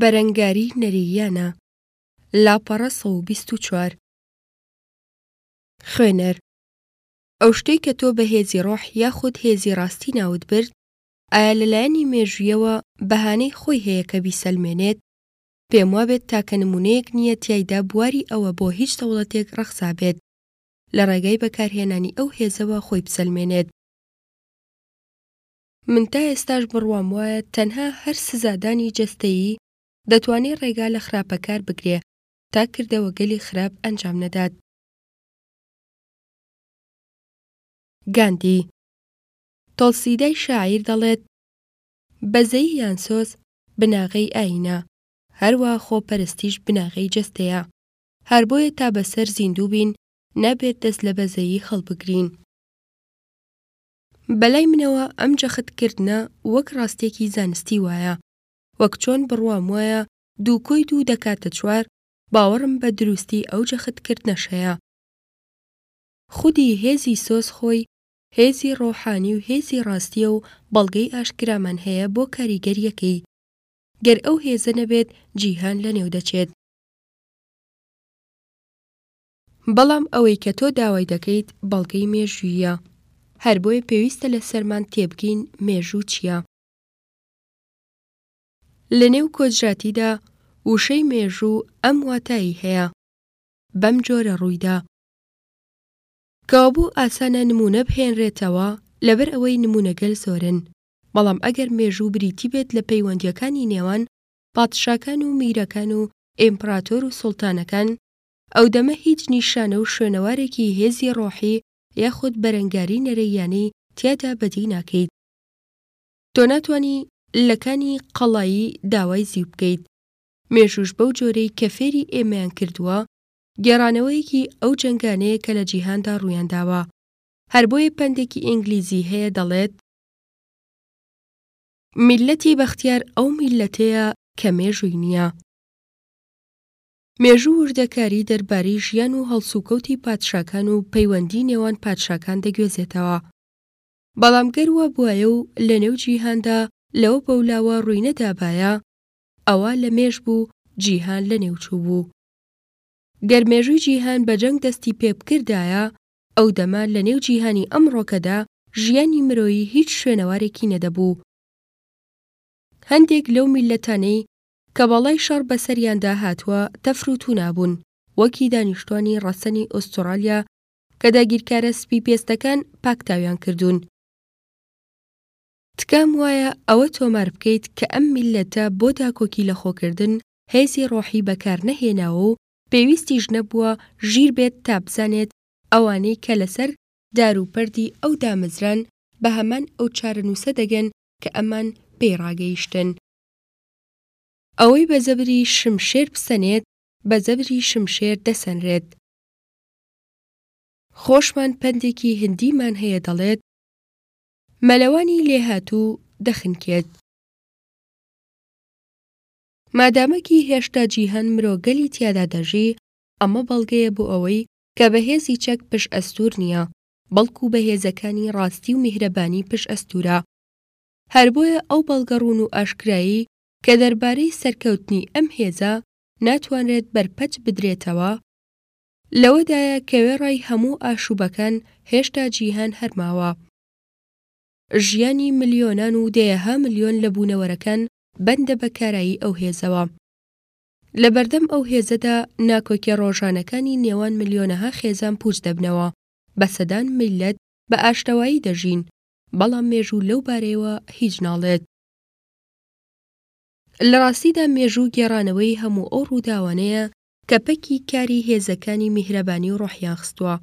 بەرەنگاری نەرییانە، لاپەڕە سەد و بیست و چوار. خوێنەر، ئەو شتەی کە تۆ بە هێزی ڕۆح یاخود هێزی ڕاستی ناوت برد، ئایا لە لایەنی مێژوویەوە بەهانەی خۆی هەیە کە بیسەلمێنێت؟ پێم وابێت تاکە نموونەیەک نییە تیایدا بواری ئەوە بۆ هیچ دەوڵەتێک ڕەخسابێت لە ڕێگای بەکارهێنانی ئەو هێزەوە خۆی بسەلمێنێت. من تا ئێستاش بڕوام وایە تەنها هەر سزادانی جەستەیی دەتوانێ ڕێگا لە خراپەکار بگرێ تا کردەوەگەلی خراپ ئەنجام نەدات. گاندی. تۆڵسیدای شاعیر دەڵێت، بەزەیی یان سۆز بناغەی ئایینە، هەروا خۆپەرستیش بناغەی جەستەیە، هەر بۆیە تا بەسەر زیندوو بین نابێت دەست لە بەزەیی هەڵبگرین. بەلای منەوە ئەم جەخت کردنە وەک ڕاستێکی زانستی وایە، وەک چۆن بڕوام وایە دوو کۆی دوو دەکاتە چوار، باوەڕم بە دروستی ئەو جەخت کردنەش هەیە. خودی هێزی سۆز خۆی هێزی ڕۆحانی و هێزی ڕاستیە و بەڵگەی ئاشکرامان هەیە بۆ کاریگەریەکەی. گەر ئەو هێزە نەبێت جیهان لەنێو دەچێت. بەڵام ئەوەی کە تۆ داوای دەکەیت بەڵگەی مێژووییە. هەر بۆیە پێویستە لەسەرمان تێبگەین مێژوو چییە. لە نێو کۆجراتیدا وشەی مێژوو ئەم واتایی هەیە. بەم جۆرە ڕوویدا. کەوابوو ئاسانە نموونە بهێنرێتەوە لەبەر ئەوەی نموونەگەل زۆرن. بەڵام ئەگەر مێژوو بریتی بێت لە پەیوەندییەکانی نێوان پادشاکان و میرەکان و ئیمپراتۆر و سوڵتانەکان، ئەو دەمە هیچ نیشانە و شوێنەوارێکی هێزی ڕۆحی یاخود بەرەنگاری نەرێییانەی تیادا بەدی ناکەیت. تۆ ناتوانی لە کانی قەڵایی داوای زیو بکەیت. مێژووش بەو جۆرەی کە فێری ئێمەیان کردووە، گێڕانەوەیەکی ئەو جەنگانەیە کە لە جیهاندا ڕوویان داوە. هەر بۆیە پەندێکی ئینگلیزی هەیە دەڵێت. میللەتی بەختیار ئەو میللەتەیە کە مێژووی نییە. مێژوو وردەکاری دەربارەی ژیان و هەڵسوکەوتی پادشاکان و پەیوەندی نێوان پادشاکان دەگوێزێتەوە. بەڵام گەر وابوایە و لە نێو جیهاندا لەوە بەولاوە ڕووی نەدابایە، ئەوا لە مێژ بوو جیهان لە نێو چووبوو. گەر مێژووی جیهان بە جەنگ دەستی پێ بکردایە، ئەو دەمە لە نێو جیهانی ئەمڕۆکەدا ژیانی مرۆیی هیچ شوێنەوارێکی نەدەبوو. هەندێک لەو میللەتانەی کە بەڵای شەڕ بەسەریاندا هاتووە، تەفر و تونا بوون، وەکی دانیشتوانی ڕەسەنی ئوستوڕالیا کە داگیرکارە سپی پێستەکان پاکتاویان کردوون. تکام وایە ئەوە تۆمار بکەیت کە ئەم میللەتە بۆ داکۆکی لە خۆکردن هێزی ڕۆحی بەکار نەهێناوە و پێویستیش نەبووە ژیر بێت تا بزانێت ئەوانەی کە لەسەر دار و پەردی ئەو دامەزران بە هەمان ئەو چارەنووسە دەگەن کە ئەمان پێی ڕاگەیشتن. ئەوەی بە زەبری شمشێر بسەنێت، بە زەبری شمشێر دەسەنرێت. خۆشمان پەندێکی هندیمان هەیە دەڵێت، مەلەوانی لێهاتوو دەخنکێت. مادامەکی هێشتا جیهان مرۆگەلی تیادا دەژی، ئەمە بەڵگەیە بۆ ئەوەی کە بە هێزی چەک پشئەستوور نییە، بەڵکو بە هێزەکانی ڕاستی و میهرەبانی پشئەستوورە. هەر بۆیە ئەو بەڵگە ڕوون و ئاشکرایەی کە دەربارەی سەرکەوتنی ئەم هێزە ناتوانرێت بەرپەچ بدرێتەوە، لەوەدایە کە وێڕای هەموو ئاشووبەکان هێشتا جیهان هەر ماوە. ژیانی ملیۆنان و دەیەها ملیۆن لە بوونەوەرەکان بەندە بە کارایی ئەو هێزەوە. لە بەردەم ئەو هێزەدا ناکۆکیە ڕۆژانەکانی نێوان ملیۆنەها خێزان پووچ دەبنەوە، بە سەدان میللەت بە ئاشتەوایی دەژین، بەڵام مێژوو لەو بارەیەوە هیچ ناڵێت. لە ڕاستیدا مێژوو گێڕانەوەی هەموو ئەو ڕووداوانەیە کە پەکی کاری هێزەکانی میهرەبانی و ڕۆحیان خستووە.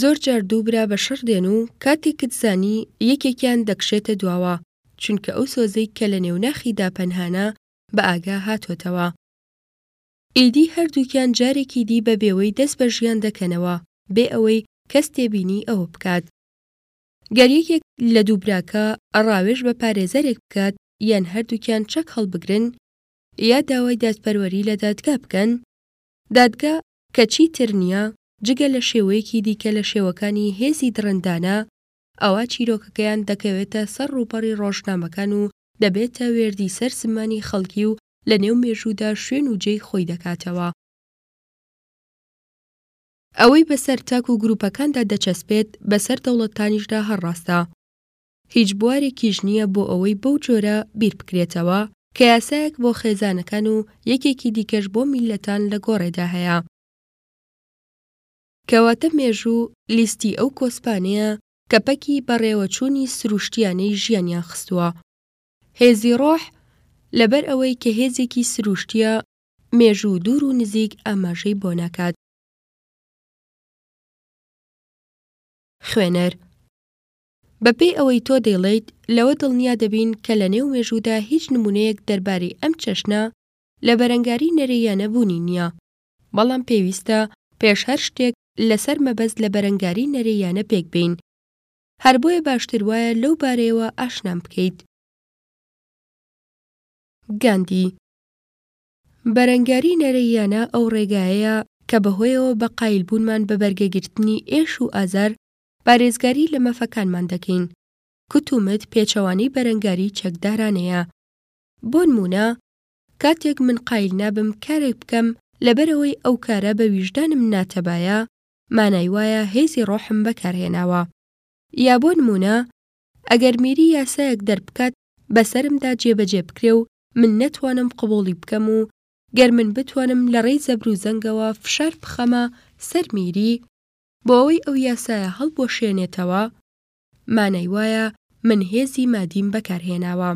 زۆر جار دوو برا بە شەڕ دێن و کاتێکت زانی یەکێکیان دەکشێتە دواوە، چونکە ئەو سۆزەی کە لە نێو ناخیدا پەنهانە بە ئاگا هاتۆتەوە. ئیدی هەردووکیان جارێکی دی بە بێوەی دەست بە ژیان دەکەنەوە بێ ئەوەی کەس تێبینی ئەوە بکات. گەر یەکێک لە دوو براکە ڕاوێژ بە پارێزەرێک بکات یان هەردووکیان چەک هەڵبگرن یا داوای دادپەروەری لە دادگا بکەن، دادگا کە چی تر نییە جگە لە شێوەیەکی دیکە لە شێوەکانی هێزی دڕندانە، ئەوا چیرۆکەکەیان دەکەوێتە سەر ڕووپەڕی ڕۆژنامەکان و دەبێتە وێردی سەر زمانی خەڵکی و لە نێو مێژوودا شوێن و جێی خۆی دەکاتەوە. ئەوەی بەسەر تاک و گروپەکاندا دەچەسپێت، بەسەر دەوڵەتانیشدا هەر ڕاستە. هیچ بوارێکیش نییە بۆ ئەوەی بەو جۆرە بیر بکرێتەوە، کە یاسایەک بۆ خێزانەکان و یەکێکی دیکەش بۆ میللەتان لە گۆڕێدا هەیە. کەواتە مێژوو، لیستی ئەو کۆسپانەیە کە پەکی بەڕێوەچوونی سروشتییانەی ژیانیان خستووە. هێزی ڕۆح، لەبەر ئەوەی کە هێزێکی سرووشتییە، مێژوو دوور و نزیک ئاماژەی بۆ ناکات. خوێنەر، بەپێی ئەوەی تۆ دەیڵێیت، لەوە دڵنیا دەبین کە لە نێو مێژوودا هیچ نموونەیەک دەربارەی ئەم چەشنە لە بەرەنگاری نەرێییانە بوونی نییە، بەڵام پێویستە پێش هەر شتێک لەسەر مەبەست لە بەرەنگاری نەرێییانە پێک بێین. هەر بۆیە باشتر وایە لەو بارەیەوە ئاشنام بکەیت. گاندی، بەرەنگاری نەرێییانە ئەو ڕێگایەیە کە بەهۆیەوە بە قایلبوونمان بە بەرگەگرتنی ئێش و ئازار پارێزگاری لە مەفەکانمان دەکەین. کوت و مت پێچەوانەی بەرەنگاری چەکدارانەیە. بۆنموونە، کاتێک من قایل نابم کارێک بکەم لەبەرئەوەی ئەو کارە بە ویژدانم ناتەبایە، مانای وایە هێزی ڕۆحم بەکارهێناوە. یا بۆ نموونە، ئەگەر میری یاسایەک دەربکات بە سەرمدا جێبەجێ بکرێ و من نەتوانم قبووڵی بکەم و گەر من بتوانم لە ڕێی زەبر و زەنگەوە فشار بخەمە سەر میری بۆ ئەوەی ئەو یاسایە هەڵبوەشێنێتەوە، مانای وایە من هێزی مادیم بەکارهێناوە.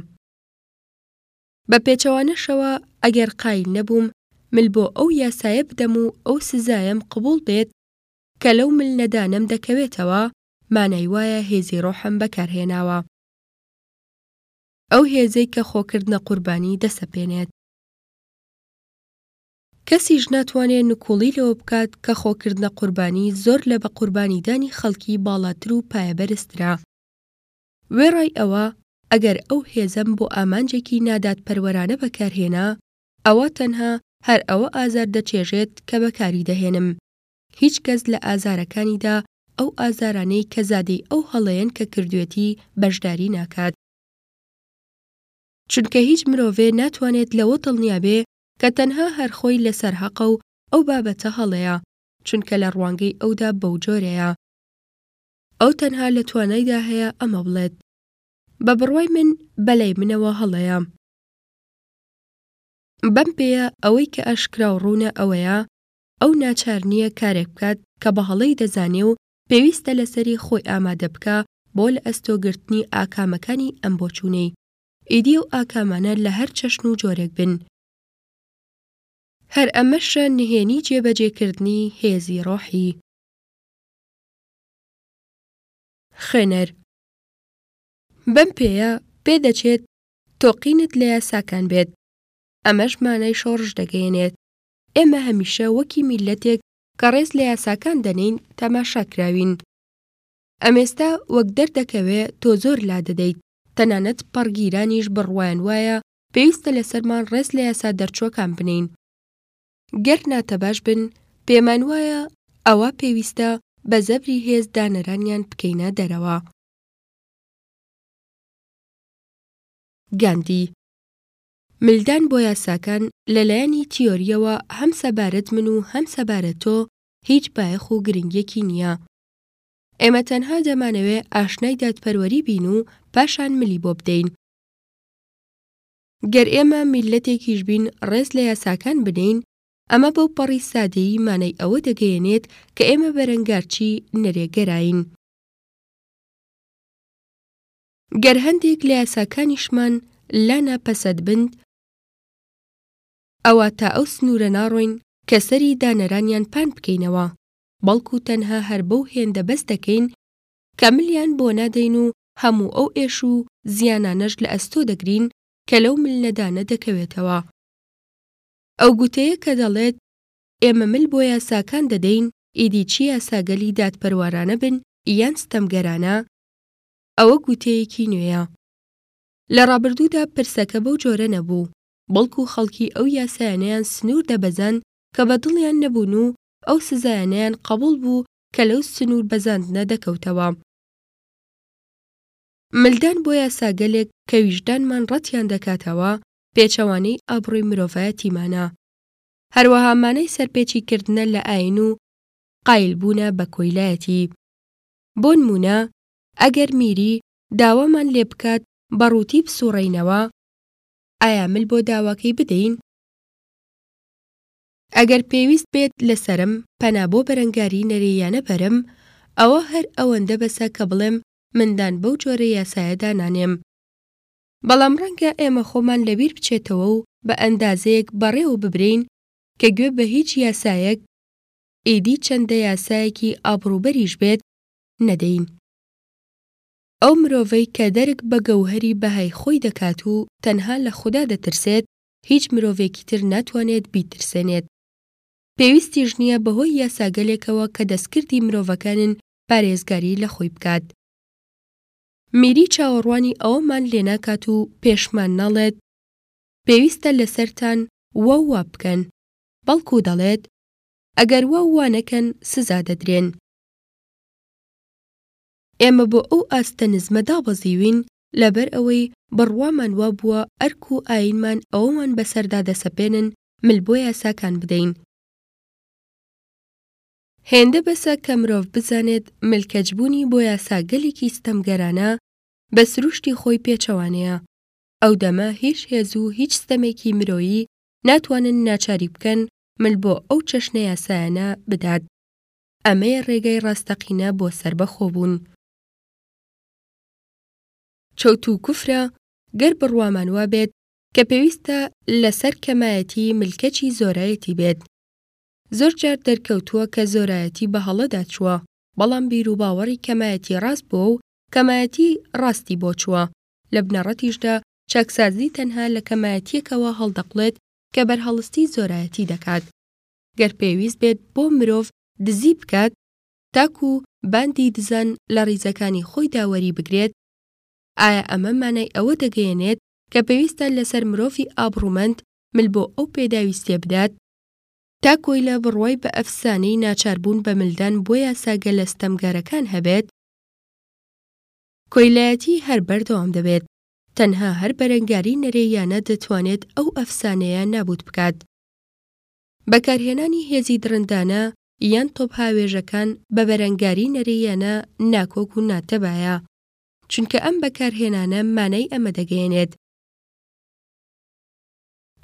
بە پێچەوانەشەوە ئەگەر قایل نەبووم مل بۆ ئەو یاسایە بدەم و ئەو سزایەم قبوڵ بێت کە لەو مل نەدانەم دەکەوێتەوە، مانای وایە هێزی ڕۆحم بەکارهێناوە. ئەو هێزەی کە خۆکردنە قوربانی دەسەپێنێت. کەسیش ناتوانێ نکوڵی لەوە بکات کە خۆکردنە قوربانی زۆر لە بەقوربانیدانی خەڵکی باڵاتر و پایەبەرزترە. وێڕای ئەوە، ئەگەر ئەو هێزەم بۆ ئامانجێکی نادادپەروەرانە بەکارهێنا، ئەوا تەنها هەر ئەوە ئازار دەچێژێت کە بەکاری دەهێنم. هیچ کەس لە ئازارەکانیدا ئەو ئازارانەی کە زادەی ئەو هەڵەیەن کە کردوێتی بەشداری ناکات. چونکە هیچ مرۆڤێ ناتوانێت لەوە دڵنیا بێ کە تەنها هەر خۆی لەسەر هەقە و ئەو بابەتە هەڵەیە، چونکە لە ڕوانگەی ئەودا بەو جۆرەیە. ئەو تەنها لە توانایدا هەیە ئەمە بڵێت. بە بڕوای من بە لای منەوە هەڵەیە. بەم پێیە ئەوەی کە ئاشکرا و ڕوونە ئەوەیە ئەو ناچار نییە کارێک بکات کە بە هەڵەی دەزانێ و پێویستە لەسەری خۆی ئامادە بکا بۆ لە ئەستۆ گرتنی ئاکامەکانی ئەم بۆچوونەی. ئیدی ئەو ئاکامانە لە هەر چەشن و جۆرێک بن. هەر ئەمەشە نهێنی جێبەجێ کردنی هێزی ڕۆحی. خوێنەر، بەم پێیە پێ دەچێت تۆقینت لە یاساکان بێت، ئەمەش مانای شۆڕش دەگەیەنێت، ئێمە هەمیشە وەکی میللەتێک کە ڕێز لە یاساکان دەنێین تەماشا کراوین. ئەم ئێستا وەک دەردەکەوێ تۆ زۆر لادەدەیت، تەنانەت پەڕگیرانیش بڕوایان وایە پێویستە لەسەرمان ڕێز لە یاسا دەرچووەکان بنێین. گەر ناتەباش بن پێمان وایە ئەوا پێویستە بە زەبری هێز دانەرانیان بکەینە دەرەوە. گاندی. ملدان بۆ یاساکان لە لایەنی تیۆرییەوە هەم سەبارەت من و هەم سەبارەت تۆ هیچ بایەخ و گرنگیەکی نییە. ئێمە تەنها دەمانەوێ ئاشنای دادپەروەری بین و پاشان ملی بۆ بدەین. گەر ئێمە میللەتێکیش بین ڕێز لە یاساکان بنین، ئەمە بەو پەڕی سادەیی مانای ئەوە دەگەیەنێت کە ئێمە بەرەنگارچی نەرێگەراین. گەر هەندێک لە یاساکانیشمان لا ناپەسەد بن، ئەوا تا ئەو سنوورە ناڕۆین کە سەری دانەرانیان پان بکەینەوە، بەڵکو تەنها هەر بەو هێندە بەس دەکەین کە ملیان بۆ نادەین و هەموو ئەو ئێش و زیانانەش لە ئەستۆ دەگرین کە لەو مل نەدانە دەکەوێتەوە. ئەو گوتەیە کە دەڵێت، ئێمە مل بۆ یاساکان دەدەین، ئیدی چ یاساگەلی دادپەروارانە بن یان ستەمگەرانە، ئەوە گوتەیەکی نوێیە. لە ڕابردوودا پرسەکە بەو جۆرە نەبوو، بەڵکو خەڵکی ئەو یاسایانەیان سنوور دەبەزاند کە بە دڵیان نەبوون و ئەو سزایانەیان قەبووڵ بوو کە لەو سنوور بەزاندنە دەکەوتەوە. ملدان بۆ یاساگەلێک کە ویژدانمان ڕەتیان دەکاتەوە پێچەوانەی ئابڕوی مرۆڤایەتیمانە. هەروەها مانای سەرپێچی کردنە لە ئاین و قایل بوونە بە کۆیلایەتی. بۆنموونە ئەگەر میری داوامان لێ بکات بە ڕووتی بسوڕێینەوە ئایا مل بۆ داواکەی بدەین؟ ئەگەر پێویست بێت لە سەرم پەنا بۆ بەرەنگاری نەرێییانە بەرم، ئەوە هەر ئەوەندە بەسە کە بڵێم من دان بەو جۆرە یاسایەدا نانێم. بەڵام ڕەنگە ئێمە خۆمان لە بیر بچێتەوە و بە ئەندازەیەک بەڕێوە ببرێین کە گوێ بە هیچ یاسایەک، ئیدی چەندە یاسایەکی ئابڕووبەریش بێت، نەدەین. ئەو مرۆڤەی کە دەرک بە گەوهەری بەهای خۆی دەکات و تەنها لە خودا دەترسێت، هیچ مرۆڤێکی تر ناتوانێت بیترسێنێت. پێویستیش نییە بەهۆی یاساگەلێکەوە کە دەستکردی مرۆڤەکانن پارێزگاری لە خۆی بکات. میری چاوەڕوانی ئەوەمان لێناکات و پێشمان ناڵێت پێویستە لەسەرتان وا و وا بکەن، بەڵکو دەڵێت ئەگەر وا و وا نەکەن سزا دەدرێن. ئێمە بۆ ئەو ئاستە نزمە دابەزیوین لەبەر ئەوەی بڕوامان وا بووە ئەرک و ئایینمان ئەوەمان بەسەردا دەسەپێنن مل بۆ یاساکان بدەین. هێندە بەسە کە مرۆڤ بزانێت مل کەچبوونی بۆ یاسا گەلێکی ستەمگەرانە بە سروشتی خۆی پێچەوانەیە. ئەو دەمە هیچ هێز و هیچ ستەمێکی مرۆیی ناتوانن ناچاری بکەن مل بۆ ئەو چەشنە یاسایانە بدات. ئەمەیە ڕێگای ڕاستەقینە بۆ سەربەخۆبوون. چەوت و کفرە گەر بڕوامان وابێت کە پێویستە لەسەر کەمایەتی ملکەچی زۆرایەتی بێت. زۆر جار دەرکەوتووە کە زۆرایەتی بە هەڵەدا چووە، بەڵام بیروباوەڕی کەمایەتی ڕاست بووە و کەمایەتی ڕاستی بۆ چووە، لە بنەڕەتیشدا چاکسازی تەنها لە کەمایەتییەکەوە هەڵدەقڵێت کە بەرهەڵستی زۆرایەتی دەکات. گەر پێویست بێت بۆ مرۆڤ دزی بکات، تاکو باندی دزان لە ڕیزەکانی خۆیدا وەریبگرێت، ئایا ئەمە مانای ئەوە دەگەیەنێت کە پێویستە لەسەر مرۆڤی ئابڕوومەند مل بۆ ئەو پێداویستیە بدات؟ تا کۆیلە بڕوای بە ئەفسانەی ناچاربوون بە ملدان بۆ یاساگەلە ستەمگەرەکان هەبێت، کۆیلایەتی هەر بەردەوام دەبێت، تەنها هەر بەرەنگاری نەرێییانە دەتوانێت ئەو ئەفسانەیە نابووت بکات. بەکارهێنانی هێزی دڕندانە یان تۆپهاوێژەکان بە بەرەنگاری نەرێییانە ناکۆک و ناتەبایە، چونکە ئەم بەکارهێنانە مانای ئەمە دەگەیەنێت،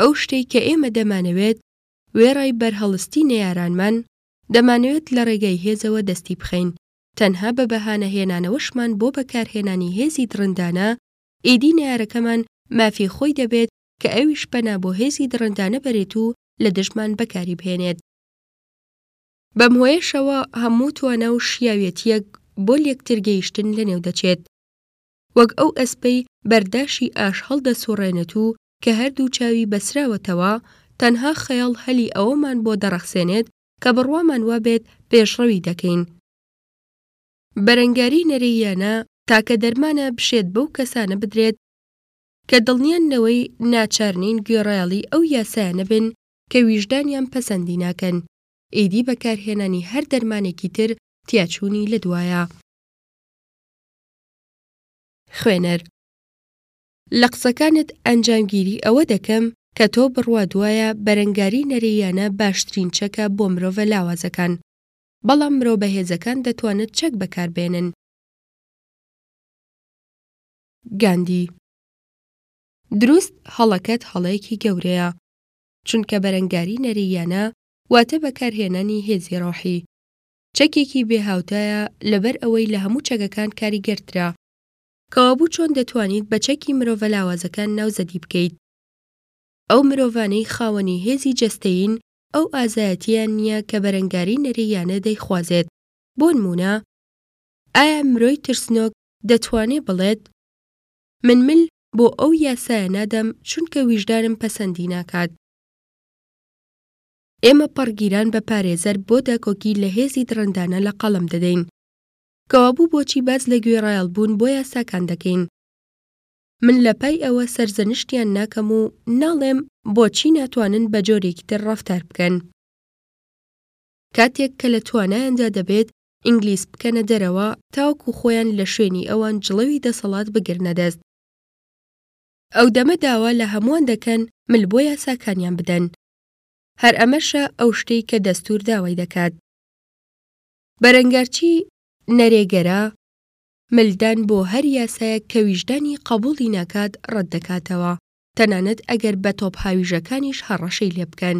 ئەو شتەی کە ئێمە دەمانەوێت، وێڕای بەرهەڵستی نەیارانمان، دەمانەوێت لە ڕێگای هێزەوە دەستی بخەین، تەنها بە بەهانە هێنانەوەشمان بۆ بەکارهێنانی هێزی دڕندانە، ئیدی نەیارەکەمان مافی خۆی دەبێت کە ئەویش پەنا بۆ هێزی دڕندانە بەرێت و لە دژمان بەکاری بهێنێت. بەم هۆیەشەوە هەموو توانا و شیاوێتیەک بۆ لێکتر گەیشتن لەنێو دەچێت وەک ئەو ئەسپەی بەرداشی ئاش هەڵدەسوڕێنێت و کە هەردوو چاوی بەسراوەتەوە تەنها خەیاڵ هەلی ئەوەمان بۆ دەڕەخسێنێت کە بڕوامان وابێت پێشڕەوی دەکەین بەرەنگاری نەرێیانە تاکە دەرمانە بشێت بەو کەسانە بدرێت کە دڵنیان لەوەی ناچارنین گوێڕایەڵی ئەو یاسایانە بن کە ویژدانیان پەسەندی ناکەن، ئیدی بەکارهێنانی هەر دەرمانێکی تر تیاچوونی لەدوایە. خوێنەر، لە قسەکانت ئەنجامگیری ئەوە دەکەم کە تۆ بڕوات وایە بەرەنگاری نەرێییانە باشترین چەکە بۆ مرۆڤە لاوازەکان، بەڵام مرۆ بەهێزەکان دەتوانن چەک بەکاربێنن. گاندی، دروست، هەڵەکەت هەڵەیەکی گەورەیە. چونکە بەرەنگاری نەرێییانە واتە بەکارهێنانی هێزی ڕۆحی. چەکێکی بێ هاوتایە لەبەر ئەوەی لە هەموو چەکەکان کاریگەرترە. کەوابوو چۆن دەتوانیت بە چەکی مرۆڤە لاوازەکان ناوزەدی بکەیت؟ ئەو مرۆڤانەی خاوەنی هێزی جەستەیین ئەو ئازایەتییان نییە کە بەرەنگاری نەرێییانە دەیخوازێت. بۆنموونە ئایا مرۆی ترسنۆک دەتوانێت بڵێت من مل بۆ ئەو یاسایە نادەم چونکە ویژدانم پەسەندی ناکات. ئێمە پەڕگیران بە پارێزەر بۆ داکۆکی لە هێزی دڕندانە لە قەڵەم دەدەین. کەوابوو بۆچی باس لە گوێڕایەڵ بوون بۆ یاساکان دەکەین؟ من لە پای ئەوە سەرزەنشتیان ناکەم و ناڵێم بۆچی ناتوانن بە جۆرێکی تر ڕەفتار بکەن. کاتێک کە لە توانایاندا دەبێت ئینگلیز بکەنە دەرەوە تاوەکو خۆیان لە شوێنی ئەوان جڵەوی دەسەڵات بگرنە دەست. ئەو دەمە داوا لە هەمووان دەکەن مل بۆ یاساکانیان بدەن. هەر ئەمەشە ئەو شتەی کە دەستوور داوای دەکات. بەرەنگارچی نەرێگەرە، ملدان بۆ هەر یاسایەک کە ویژدانی قەبووڵی ناکات ڕەت دەکاتەوە، تەنانەت ئەگەر بە تۆپهاویژەکانیش هەڕەشەی لێ بکەن.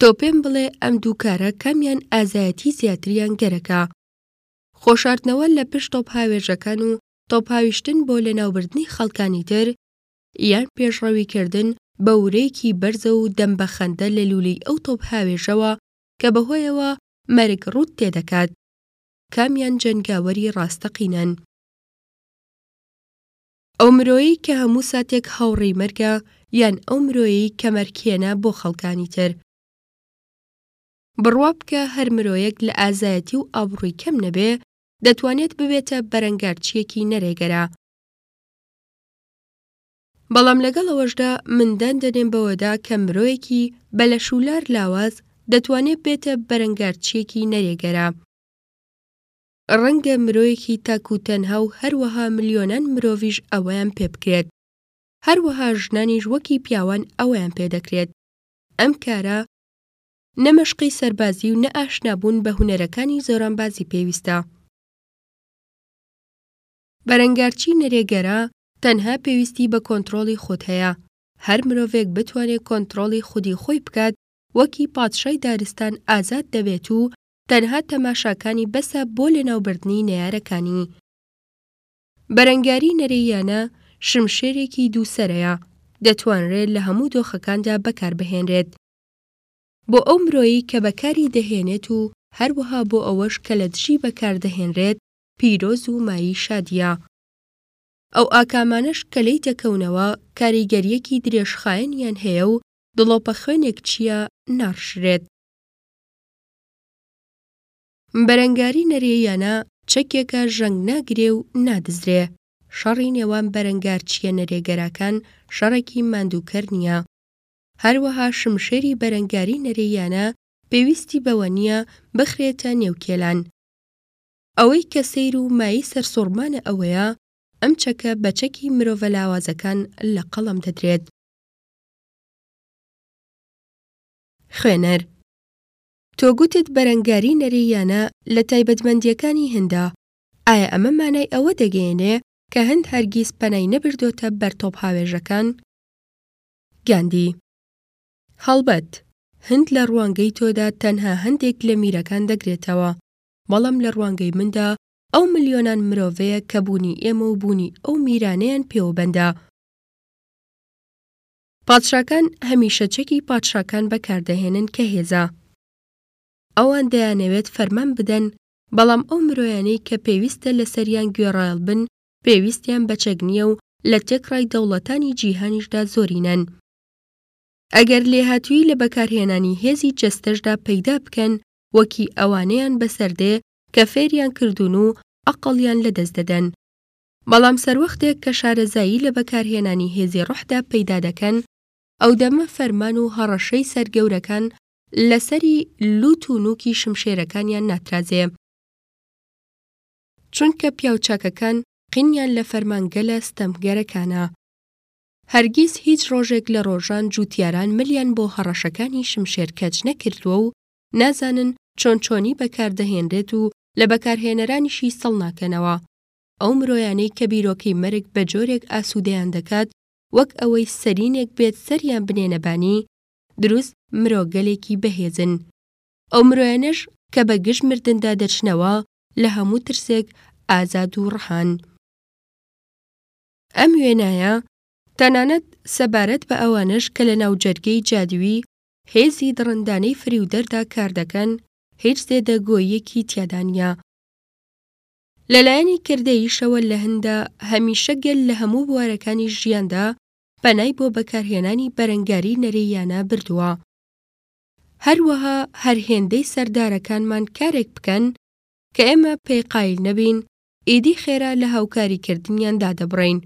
تۆ پێم بڵێ ئەم دوو کارە کامیان ئازایەتی زیاتریان گەرەکە؟ خۆشاردنەوە لە پشت تۆپهاوێژەکان و تۆپهاویشتن بۆ لەناوبردنی خەڵکانی تر، یان پێشڕەویکردن بە ورەیەکی بەرزە و دەم بە خەندە لە لوولەی ئەو تۆپهاوێژەوە کە بەهۆیەوە مەرگ ڕووت تێدەکات؟ کامیان جەنگاوەری ڕاستەقینەن؟ ئەو مرۆیەی کە هەموو ساتێک هاوڕێی مەرگە یان ئەو مرۆیەی کە مەرکێنە بۆ خەڵکانی تر؟ بڕوا بکە هەر مرۆیەک لە ئازایەتی و ئابڕووی کەم نەبێ دەتوانێت ببێتە بەرەنگارچییەکی نەرێگەرە. بەڵام لەگەڵ ئەوەشدا من دان دەنێم بەوەدا کە مرۆیەکی بە لەشوولار لاواز دەتوانێت بێتە بەرەنگارچییەکی نەرێگەرە. ڕەنگە مرۆیەکی تاک و تەنها و هەروەها ملیۆنان مرۆڤیش ئەوەیان پێ بکرێت. هەروەها ژنانیش وەکی پیاوان ئەوەیان پێ دەکرێت. ئەم کارە نە مەشقی سەربازی و نە ئاشنابوون بە هونەرەکانی زۆرانبازی پێویستە. بەرەنگارچی نەرێگەرە تەنها پێویستی بە کۆنترۆڵی خود هەیە. هەر مرۆڤێک بتوانێت کۆنترۆڵی خودی خۆی بکات وەکی پادشای دارستان ئازاد دەبێت و تەنها تەماشاکانی بەسە بۆ لەناوبردنی نەیارەکانی. بەرەنگاری نەرێییانە، شمشێرێکی دوو سەرەیە، دەتوانرێت لە هەموو دۆخەکاندا بەکاربهێنرێت، بۆ ئەو مرۆیەی کە بەکاری دەهێنێت و هەروەها بۆ ئەوەش کە لە دژی بەکاردەهێنرێت، پیرۆز و مایەی شادییە. ئەو ئاکامانەش کە لێی دەکەونەوە، کاریگەرییەکی درێژخایەنیان هەیە و دڵۆپە خوێنێک چییە، ناڕژرێت. بەرەنگاری نەرێ یانە چەکێکە ژەنگ ناگرێ و نادزرێ. شەڕی نێوان بەرەنگارچییە نەرێگەراکان شەڕێکی ماندووکەر نییە. هەروەها شمشێری بەرەنگاری نەرێ یانە پێویستی بەوە نییە بخرێتە نێو کێلان. ئەوەی کە سەیر و مایەی سەرسوڕمانە ئەوەیە ئەم چەکە بە چەکی مرۆڤە لاوازەکان لە قەڵەم دەدرێت. خوێنەر، تۆ گوتت بەرەنگاری نەرێییانە لە تایبەتمەندییەکانی هنددا، ئایا ئەمە مانای ئەوە دەگەیەنێ کە هند هەرگیز پەنای نەبردۆتە بەر تۆپهاوێژەکان؟ گاندی، هەڵبەت، هند لە ڕوانگەی تۆدا تەنها هەندێک لە میرەکان دەگرێتەوە، بەڵام لە ڕوانگەی مندا ئەو ملیۆنان مرۆڤەیە کە بوونی ئێمە و بوونی ئەو میرانەیان پێوەبەندە، پادشاکان هەمیشە چەکی پادشاکان بەکاردەهێنن کە هێزە. ئەوان دەیانەوێت فەرمان بدەن، بەڵام ئەو مرۆیانەی کە پێویستە لەسەریان گوێڕایەڵ بن پێویستیان بە چەک نییە و لە تێکڕای دەوڵەتانی جیهانیشدا زۆرینەن. ئەگەر لێهاتوویی لە بەکارهێنانی هێزی جەستەشدا پەیدا بکەن، وەکی ئەوانەیان بەسەردێ کە فێریان کردوون و عەقڵیان لەدەست دەدەن. بەڵام سەروەختێک کە شارەزایی لە بەکارهێنانی هێزی ڕۆحدا پەیدا دەکەن، ئەودەمە فەرمان و هەڕەشەی سەر گەورەکان لە سەری لووت و نووکی شمشێرەکانیان ناترازێ. چونکە پیاو چاکەکان قینیان لە فەرمانگەلە ستەمگەرەکانە. هەرگیز هیچ ڕۆژێک لە ڕۆژان جووتیاران ملیان بۆ هەڕەشەکانی شمشێر کەچ نەکردووە و نازانن چۆن چۆنی بەکار دەهێنرێت و لە بەکارهێنەرانیشی سڵ ناکەنەوە. ئەو مرۆیانەی کە بیرۆکەی مەرگ بە جۆرێک ئاسوودەیان دەکات وەک ئەوەی سەرینێک بێت سەریان بنێنە بانی، دروست مرۆگەلێکی بەهێزن. ئەو مرۆیانەش کە بە گژ مردندا دەچنەوە، لە هەموو ترسێک ئازاد و ڕەهان. ئەم وێنایە تەنانەت سەبارەت بە ئەوانەش کە لە ناوجەرگەی جادووی هێزی دڕندانەی فریودەردا کاردەکەن، هیچ زێدەگۆییەکی تیادا نییە. لە لایەنی کردەییشەوە لە هنددا هەمیشە گەل لە هەموو بوارەکانی ژیاندا پەنای بۆ بەکارهێنانی بەرەنگاری نەرێییانە بردووە. هەروەها هەر هێندەی سەردارەکانمان کارێک بکەن کە ئێمە پێی قایل نەبین، ئیدی خێرا لە هاوکاریکردنیان دادەبڕێین.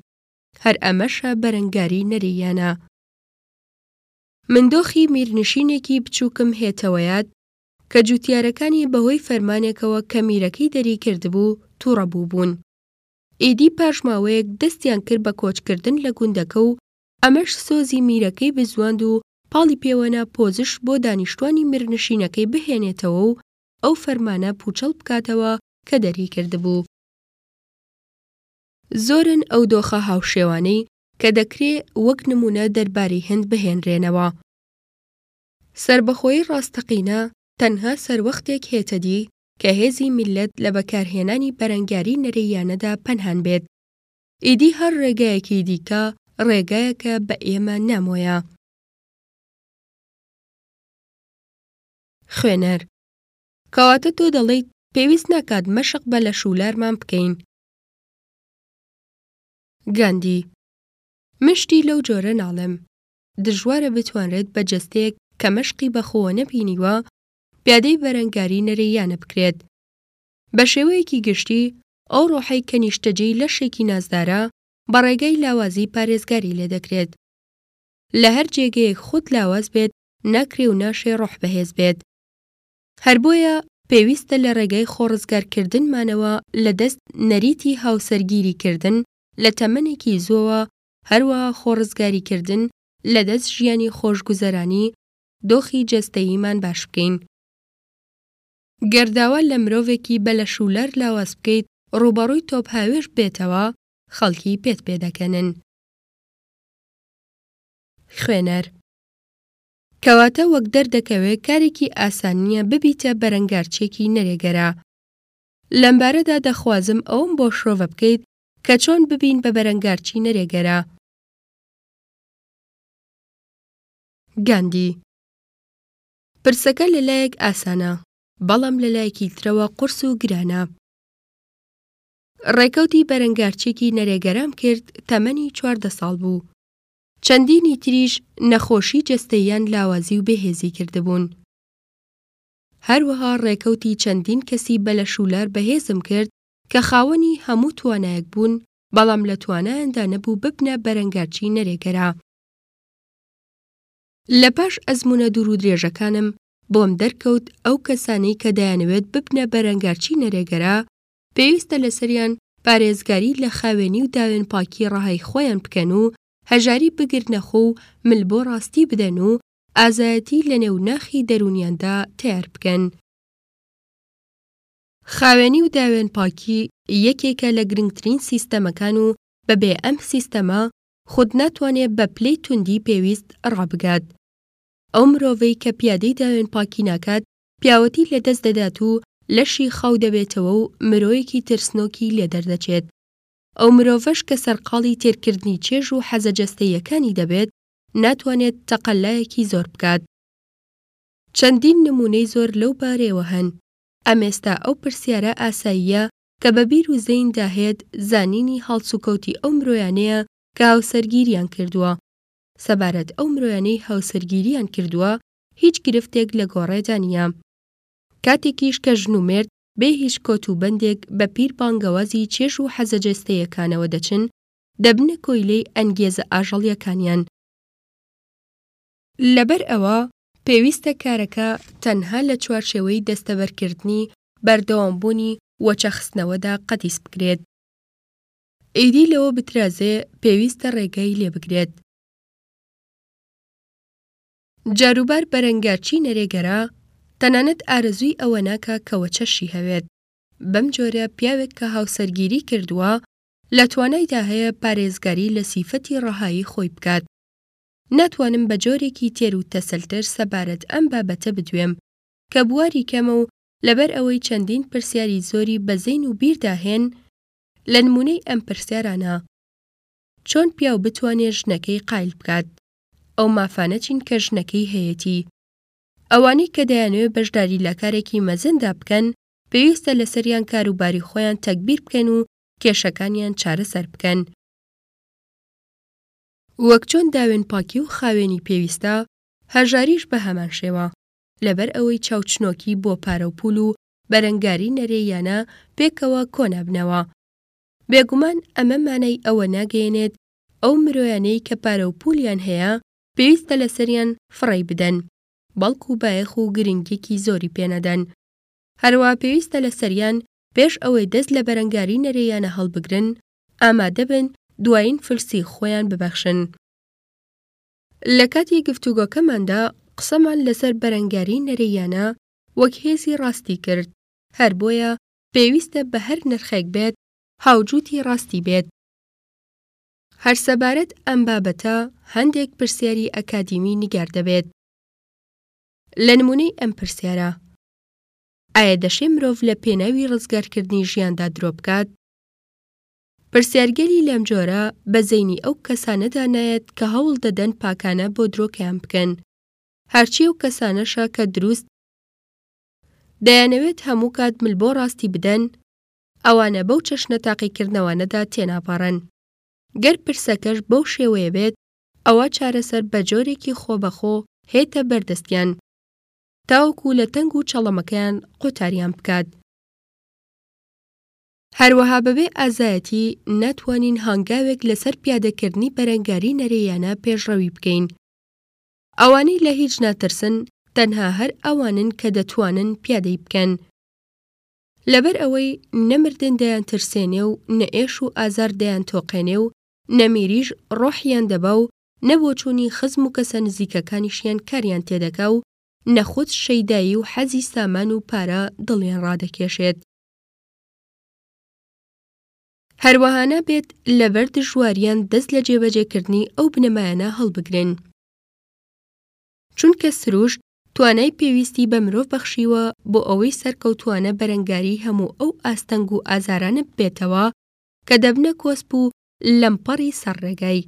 هەر ئەمەشە بەرەنگاری نەرێییانە. من دۆخی میرنشینێکی بچووکم هێتەوەیاد، کە جوتیارەکانی بەهۆی فەرمانێکەوە کە میرەکەی دەریکردبوو توڕە بووبوون. ئیدی پاش ماوەیەک دەستیان کرد بە کۆچکردن لە گوندەکە و ئەمەش سۆزی میرەکەی بزواند و پاڵی پێوەنا پۆزش بۆ دانیشتوانی میرنشینەکەی بهێنێتەوە و ئەو فەرمانە پووچەڵ بکاتەوە کە دەریکردبوو. زۆرن ئەو دۆخە هاوشێوانەی کە دەکرێ وەک نموونە دەرباری هند بهێنرێنەوە. سەربەخۆیی ڕاستەقینە تەنها سەروەختێک هێتەدی کە هێزی میللەت لە بەکارهێنانی بەرەنگاری نەرێییانەدا پەنهان بێت. ئیدی هەر ڕێگایەکی دیکە ڕێگایەکە بە ئێمە نامۆیە. خوێنەر، کەواتە تۆ دەڵێیت پێویست ناکات مەشق بە لەشولارمان بکەین. گاندی، من شتی لەو جۆرە ناڵێم. دژوارە بتوانرێت بە جەستەیەک کە مەشقی بەخۆوە نەبینیوە پیادەی بەرەنگاری نەرێییانە بکرێت. بە شێوەیەکی گشتی، ئەو ڕۆحەی کە نیشتەجێی لەشێکی نازدارە بە ڕێگای لاوازی پارێزگاری لێ دەکرێت. لە هەر جێگەیەک خود لاواز بێت ناکرێ و ناشێ ڕۆح بەهێز بێت. هەر بۆیە پێویستە لە ڕێگای خۆڕزگارکردنمانەوە لە دەست نەریتی هاوسەرگیریکردن لە تەمەنێکی زووەوە هەروەها خۆڕزگاریکردن لە دەست ژیانی خۆشگوزەرانی، دۆخی جەستەییمان باش بکەین. گەر داوا لە مرۆڤێکی بە لەش و لار لاواز بکەیت ڕووبەڕووی تۆپهاوێژ ببێتەوە، خەڵکی پێت پێدەکەنن. خوێنەر. کەواتە وەک دەردەکەوێ کارێکی ئاسان نییە ببیتە بەرەنگارچێکی نەرێگەرە. لەمبارەدا دەخوازم ئەوەم بۆ شرۆڤە بکەیت کە چۆن ببین بە بەرەنگارچی نەرێگەرە. گاندی. پرسەکە لە لایەک ئاسانە، بەڵام لە لایەکی ترەوە قورس و گرانە. ڕێکەوتی بەرەنگارچێکی نەرێگەرام کرد تەمەنی چواردە ساڵ بوو. چەندینی تریش نەخۆشی جەستەییان لاوازی و بێهێزی کردبوون. هەروەها ڕێکەوتی چەندین کەسی بەلەشولار بەهێزم کرد کە خاوەنی هەموو توانایەک بوون، بەڵام لە توانایاندا نەبوو ببنە بەرەنگارچی نەرێگەرا. لە پاش ئەزموونە دوورودرێژەکانم بۆم دەرکەوت ئەو کەسانەی کە دەیانەوێت ببنە بەرەنگارچی نەرێگەرا، پێویستە لەسەریان پارێزگاری لە خاوێنی و داوێنپاکی ڕەهای خۆیان بکەن و هەژاری بگرنە خۆ و مل بۆ ڕاستی بدەن و ئازایەتی لەنێو ناخی دەروونیاندا تەیار بکەن. خاوێنی و داوێنپاکی یەکێکە لە گرنگترین سیستەمەکان و بەبێ ئەم سیستەمە خود ناتوانێت بە پلەی توندی پێویست ڕابگات. ئەو مرۆڤەی کە پیادەی داوێنپاکی ناکات پیاوەتی لەدەست دەدات و لەشی خاو دەبێتەوە و مرۆیەکی ترسنۆکی لێ دەردەچێت. ئەو مرۆڤەش کە سەرقاڵی تێرکردنی چێژ و حەزە جەستەییەکانی دەبێت ناتوانێت تەقەلایەکی زۆر بکات. چەندین نموونەی زۆر لەو بارەیەوە هەن. ئەمێستا ئەو پرسیارە ئاساییە کە بە بیر و زەین دا هەیەت زانینی هەڵسوکەوتی ئەو مرۆیانەیە کە هاوسەرگیریان کردووە. سەبارەت ئەو مرۆیانەی هاوسەرگیریان کردووە هیچ گرفتێک لە گۆڕێ دا نییە. کاتێکیش کە ژن و مێرد بێ هیچ کۆت و بەندێک بە پیر بانگەوازی چێژ و حەزە جەستەییەکانەوە دەچن، دەبنە کۆیلەی ئەنگێزە ئاژەڵییەکانیان. لەبەر ئەوە پێویستە کارەکە تەنها لە چوارچێوەی دەستەبەرکردنی بەردەوامبوونی وەچەخستنەوەدا قەتیس بکرێت. ئیدی لەوە بترازێ پێویستە ڕێگای لێ بگرێت. جاروبار بەرەنگارچی نەرێگەرە تەنانەت ئارەزووی ئەوە ناکا کە وەچەشی هەوێت. بەم جۆرە پیاوێک کە هاوسەرگیری کردووە، لە توانایدا هەیە پارێزگاری لە سیفەتی ڕەهایی خۆی بکات. ناتوانم بە جۆرێکی تێر و تەسەلتر سەبارەت ئەم بابەتە بدوێم، کە بواری کەمە و لەبەر ئەوەی چەندین پرسیاری زۆری بە زەین و بیردا هێن، لە نموونەی ئەم پرسیارانە، چۆن پیاو بتوانێ ژنەکەی قایل بکات؟ ئەو مافانە چین کە ژنەکەی هەیەتی؟ ئەوانەی کە دەیانەوێ بەشداری لە کارێکی مەزندا بکەن، پێویستە لەسەریان کار و باری خۆیان تەگبیر بکەن و کێشەکانیان چارەسەر بکەن. وەک چۆن داوێن پاکی و خاوێنی پێویستە، هەژاریش بە هەمان شێوە. لەبەر ئەوەی چاوچنۆکی بۆ پارە و پوول و بەرەنگاری نەرێییانە پێکەوە کۆ نابنەوە. بێگومان ئەمە مانای ئەوە ناگەیەنێت ئەو مرۆیانەی کە پارە و پوولیان هەیە پێویستە لەسەریان فڕێی بدەن، بەڵکو بایەخ و گرنگییەکی زۆری پێ نەدەن. هەروا پێویستە لەسەریان پێش ئەوەی دەست لە بەرەنگاری نەرێییانە هەڵبگرن، ئامادەبن دوایین فلسی خۆیان ببەخشن. لە کاتی گفتوگۆکەماندا قسەمان لەسەر بەرەنگاری نەرێییانە وەک هێزی ڕاستی کرد، هەر بۆیە پێویستە بە هەر نرخێک بێت هاوجووتی ڕاستی بێت. هەر سەبارەت ئەم بابەتە هەندێک پرسیاری ئەکادیمی نیگار دەبێت. لە نموونەی ئەم پرسیارە، ئایا دەشێ مرۆڤ لە پێناوی ڕزگارکردنی ژیاندا درۆ بکات؟ پرسیارگەلی لەم جۆرە بە زەینی ئەو کەسانەدا نایەت کە هەوڵ دەدەن پاکانە بۆ درۆکەیان بکەن هەرچی و کەسانەشە کە دروست دەیانەوێت هەموو کات مل بۆ ڕاستی بدەن ئەوانە بەو چەشنە تاقیکردنەوانەدا تێناپەڕن گەر پرسەکەش بەو شێوەیە بێت ئەوە چارەسەر بە جۆرێکی خۆبەخۆ هێتە بەردەستیان تاوەکو لە تەنگ و چەڵەمەکەیان قوتاریان بکات. هەروەها بەبێ ئازایەتی ناتوانین هانگاوێک لەسەر پیادەکردنی بەرەنگاری نەرێیانە پێشڕەوی بکەین. ئەوانەی لە هیچ ناترسن تەنها هەر ئەوانن کە دەتوانن پیادەی بکەن. لەبەر ئەوەی نە مردن دەیانترسێنێ و نە ئێش و ئازار دەیانتۆقێنێ و نە میریش ڕۆحیان دەبا و نە بۆچوونی خزم و کەسە نزیکەکانیشیان کاریان تێدەکا و نە خود شەیدایی و حەزی سامان و پارە دڵیان ڕادەکێشێت. هەروەها نابێت لەبەر دژواریان دەست لە جێبەجێکردنی ئەو بنەمایانە هەڵبگرن. چونکە سروشت توانای پێویستی بە مرۆڤ بەخشیوە بۆ ئەوەی سەرکەوتوانە بەرەنگاری هەموو ئەو ئاستەنگ و ئازارانە ببێتەوە کە دەبنە کۆسپ و لەمپەڕی سەر ڕێگای.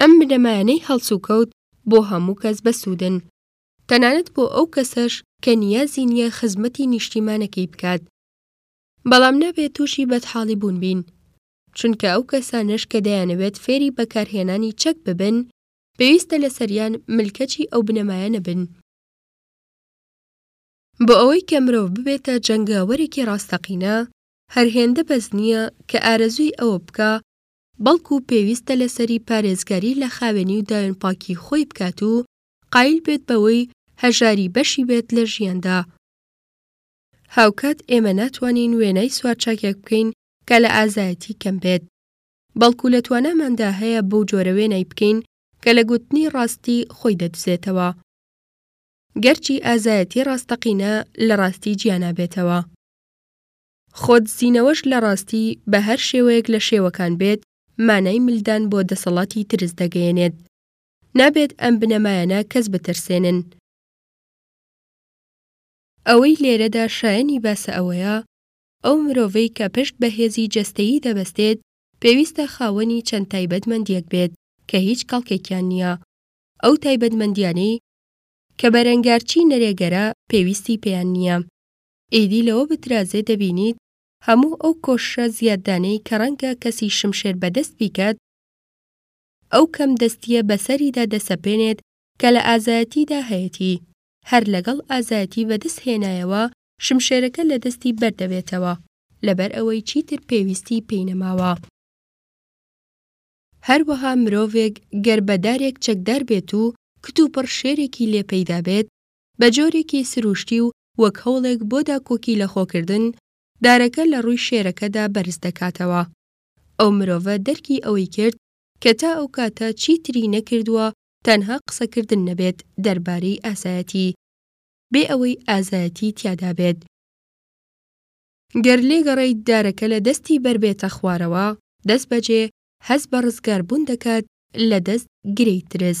ئەم بنەمایانەی هەڵسوکەوت بۆ هەموو کەس بەسوودن، تەنانەت بۆ ئەو کەسەش کە نیازی نییە خزمەتی نیشتیمانەکەی بکات. بەڵام نابێت تووشی بەدحاڵیبوون بین، چونکە ئەو کەسانەش کە دەیانەوێت فێری بەکارهێنانی چەک ببن، پێویستە لەسەریان ملکەچی ئەو بنەمایانە بن. بۆ ئەوەی کە مرۆڤ ببێتە جەنگاوەرێکی ڕاستەقینە، هەر هێندە بەس نییە کە ئارەزووی ئەوە بکا، بەڵکوو پێویستە لەسەری پارێزگاری لە خاوێنی و داوێنپاکیی خۆی بکات و قایل بێت بەوەی هەژاری بەشی بێت لە ژیاندا. هاوکات ئێمە ناتوانین وێنای سوارچاکێک بکەین کە لە ئازایەتی کەم بێت. بەڵکو لە تواناماندا هەیە بەو جۆرە وێنای بکەین کە لە گوتنی ڕاستی خۆی دەدزێتەوە. گەرچی ئازایەتی ڕاستەقینە لە ڕاستی جیا نابێتەوە. خۆدزینەوەش لە ڕاستی بە هەر شێوەیەک لە شێوەکان بێت مانای ملدان بۆ دەسەڵاتی ترس دەگەیەنێت. نابێت ئەم بنەمایانە کەس بترسێنن. ئەوەی لێرەدا شایەنی باسە ئەوەیە، ئەو مرۆڤەی کە پشت بە هێزی جەستەیی دەبەستێت، پێویستە خاوەنی چەند تایبەتمەندییەک بێت کە هیچ کەڵکێکیان نییە، ئەو تایبەتمەندییانەی کە بەرەنگارچی نەرێگەرە پێویستی پێیان نییە. ئیدی لەوە بترازێت دەبینیت هەموو ئەو کۆششە زیاددانەی کە ڕەنگە کەسی شمشێر بەدەست بیکات، ئەو کەم دەستییە بەسەریدا دەسەپێنێت کە لە ئازایەتیدا هەیەتی، هەر لەگەڵ ئازایەتی بەدەست هێنایەوە شمشێرەکە لە دەستی بەردەبێتەوە، لەبەر ئەوەی چیتر پێویستی پێی نەماوە. هەروەها مرۆڤێک گەر بە دارێک چەکدار بێت و کتوپڕ شێرێکی لێ پەیدا بێت، بە جۆرێکی سرووشتی و وەک هەوڵێک بۆ داکۆکی لە خۆکردن، دارەکە لە ڕووی شێرەکەدا بەرز دەکاتەوە. ئەو مرۆڤە دەرکی ئەوەی کرد کە تا ئەو کاتە چیتری نەکردووە تەنها قسەکردن نەبێت دەربارەی ئازایەتی، بێ ئەوەی ئازایەتی تیادا بێت. گەر لێگەڕێیت دارەکە لە دەستی بەربێتە خوارەوە، دەستبەجێ هەست بە ڕزگاربوون دەکات لە دەست گرێی ترس.